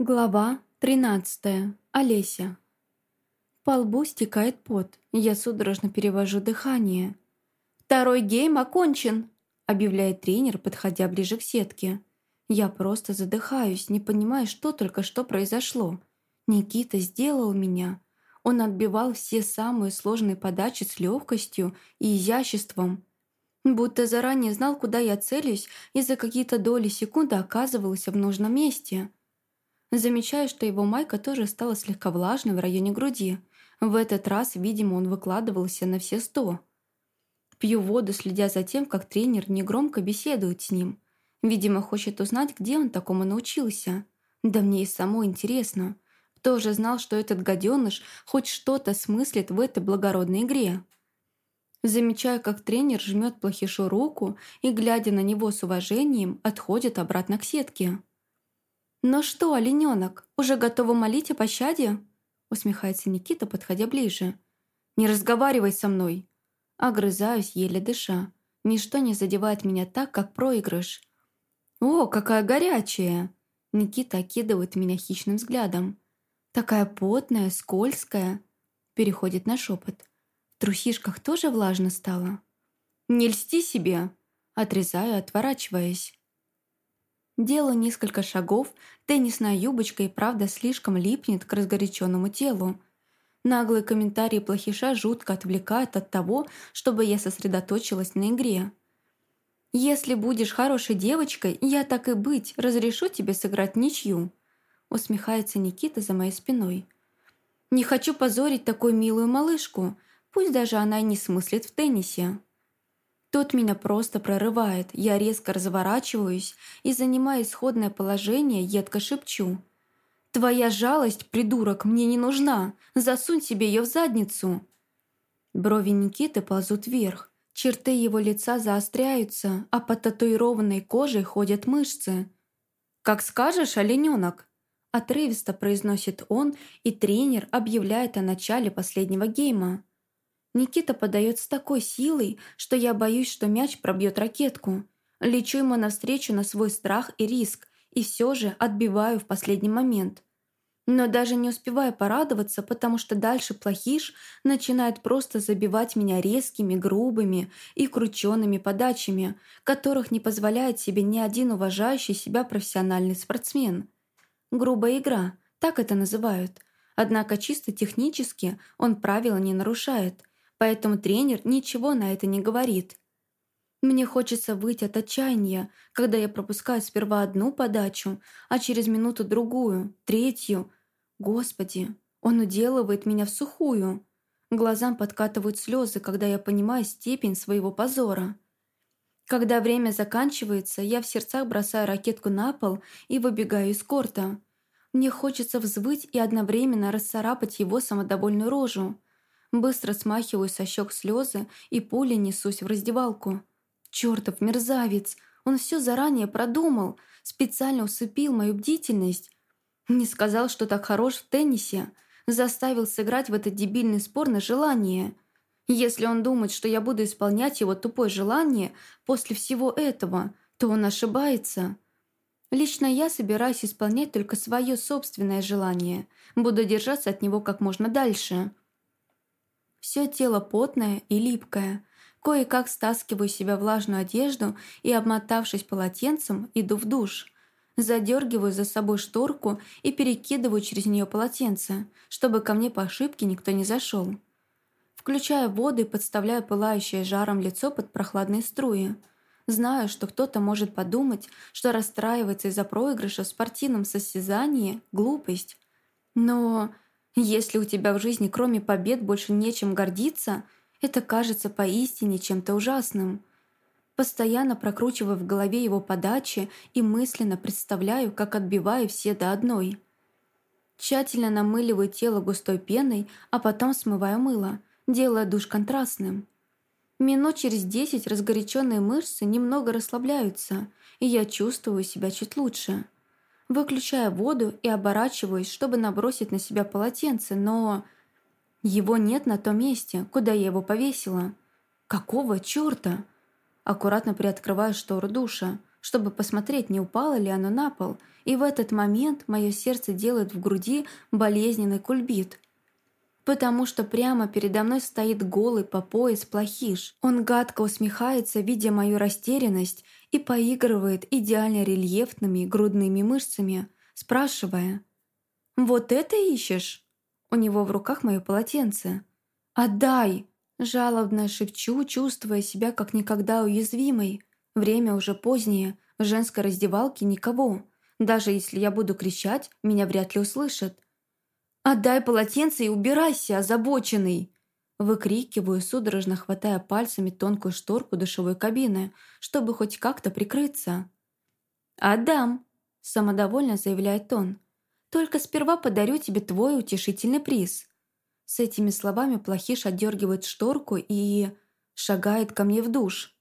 Глава 13. Олеся. По лбу стекает пот, я судорожно перевожу дыхание. «Второй гейм окончен!» – объявляет тренер, подходя ближе к сетке. Я просто задыхаюсь, не понимая, что только что произошло. Никита сделал меня. Он отбивал все самые сложные подачи с легкостью и изяществом. Будто заранее знал, куда я целюсь, и за какие-то доли секунды оказывался в нужном месте – Замечаю, что его майка тоже стала слегка влажной в районе груди. В этот раз, видимо, он выкладывался на все сто. Пью воду, следя за тем, как тренер негромко беседует с ним. Видимо, хочет узнать, где он такому научился. Да мне и самой интересно. Кто же знал, что этот гаденыш хоть что-то смыслит в этой благородной игре? Замечаю, как тренер жмет плохишу руку и, глядя на него с уважением, отходит обратно к сетке. «Ну что, олененок, уже готова молить о пощаде?» усмехается Никита, подходя ближе. «Не разговаривай со мной!» Огрызаюсь, еле дыша. Ничто не задевает меня так, как проигрыш. «О, какая горячая!» Никита окидывает меня хищным взглядом. «Такая потная, скользкая!» Переходит на шепот. «В трусишках тоже влажно стало?» «Не льсти себе!» Отрезаю, отворачиваясь. Делаю несколько шагов, теннисная юбочка и правда слишком липнет к разгоряченному телу. Наглые комментарии плохиша жутко отвлекают от того, чтобы я сосредоточилась на игре. «Если будешь хорошей девочкой, я так и быть, разрешу тебе сыграть ничью», усмехается Никита за моей спиной. «Не хочу позорить такую милую малышку, пусть даже она и не смыслит в теннисе». Тут меня просто прорывает, я резко разворачиваюсь и, занимая исходное положение, едко шепчу. «Твоя жалость, придурок, мне не нужна! Засунь себе ее в задницу!» Брови Никиты ползут вверх, черты его лица заостряются, а под татуированной кожей ходят мышцы. «Как скажешь, олененок!» Отрывисто произносит он, и тренер объявляет о начале последнего гейма. Никита подает с такой силой, что я боюсь, что мяч пробьет ракетку. Лечу ему навстречу на свой страх и риск, и все же отбиваю в последний момент. Но даже не успеваю порадоваться, потому что дальше плохиш начинает просто забивать меня резкими, грубыми и крученными подачами, которых не позволяет себе ни один уважающий себя профессиональный спортсмен. Грубая игра, так это называют. Однако чисто технически он правила не нарушает, поэтому тренер ничего на это не говорит. Мне хочется выйти от отчаяния, когда я пропускаю сперва одну подачу, а через минуту другую, третью. Господи, он уделывает меня в сухую. Глазам подкатывают слезы, когда я понимаю степень своего позора. Когда время заканчивается, я в сердцах бросаю ракетку на пол и выбегаю из корта. Мне хочется взвыть и одновременно расцарапать его самодовольную рожу. Быстро смахиваю со щек слезы и пулей несусь в раздевалку. Чертов мерзавец! Он все заранее продумал, специально усыпил мою бдительность. Не сказал, что так хорош в теннисе, заставил сыграть в этот дебильный спор на желание. Если он думает, что я буду исполнять его тупое желание после всего этого, то он ошибается. Лично я собираюсь исполнять только свое собственное желание, буду держаться от него как можно дальше. Все тело потное и липкое. Кое-как стаскиваю себя влажную одежду и, обмотавшись полотенцем, иду в душ. Задергиваю за собой шторку и перекидываю через нее полотенце, чтобы ко мне по ошибке никто не зашел. Включаю воду и подставляю пылающее жаром лицо под прохладные струи. Знаю, что кто-то может подумать, что расстраивается из-за проигрыша в спортивном состязании – глупость. Но если у тебя в жизни кроме побед больше нечем гордиться, это кажется поистине чем-то ужасным. Постоянно прокручиваю в голове его подачи и мысленно представляю, как отбиваю все до одной. Тщательно намыливаю тело густой пеной, а потом смываю мыло, делая душ контрастным. Минут через десять разгоряченные мышцы немного расслабляются, и я чувствую себя чуть лучше – выключая воду и оборачиваюсь, чтобы набросить на себя полотенце, но... Его нет на том месте, куда я его повесила. Какого чёрта? Аккуратно приоткрываю штору душа, чтобы посмотреть, не упало ли оно на пол, и в этот момент мое сердце делает в груди болезненный кульбит. Потому что прямо передо мной стоит голый по пояс плохиш. Он гадко усмехается, видя мою растерянность, и поигрывает идеально рельефными грудными мышцами, спрашивая «Вот это ищешь?» У него в руках мое полотенце. «Отдай!» Жалобно шепчу, чувствуя себя как никогда уязвимой. Время уже позднее, в женской раздевалке никого. Даже если я буду кричать, меня вряд ли услышат. «Отдай полотенце и убирайся, озабоченный!» Выкрикиваю, судорожно хватая пальцами тонкую шторку душевой кабины, чтобы хоть как-то прикрыться. «Отдам!» – самодовольно заявляет он. «Только сперва подарю тебе твой утешительный приз». С этими словами плохиш отдергивает шторку и шагает ко мне в душ.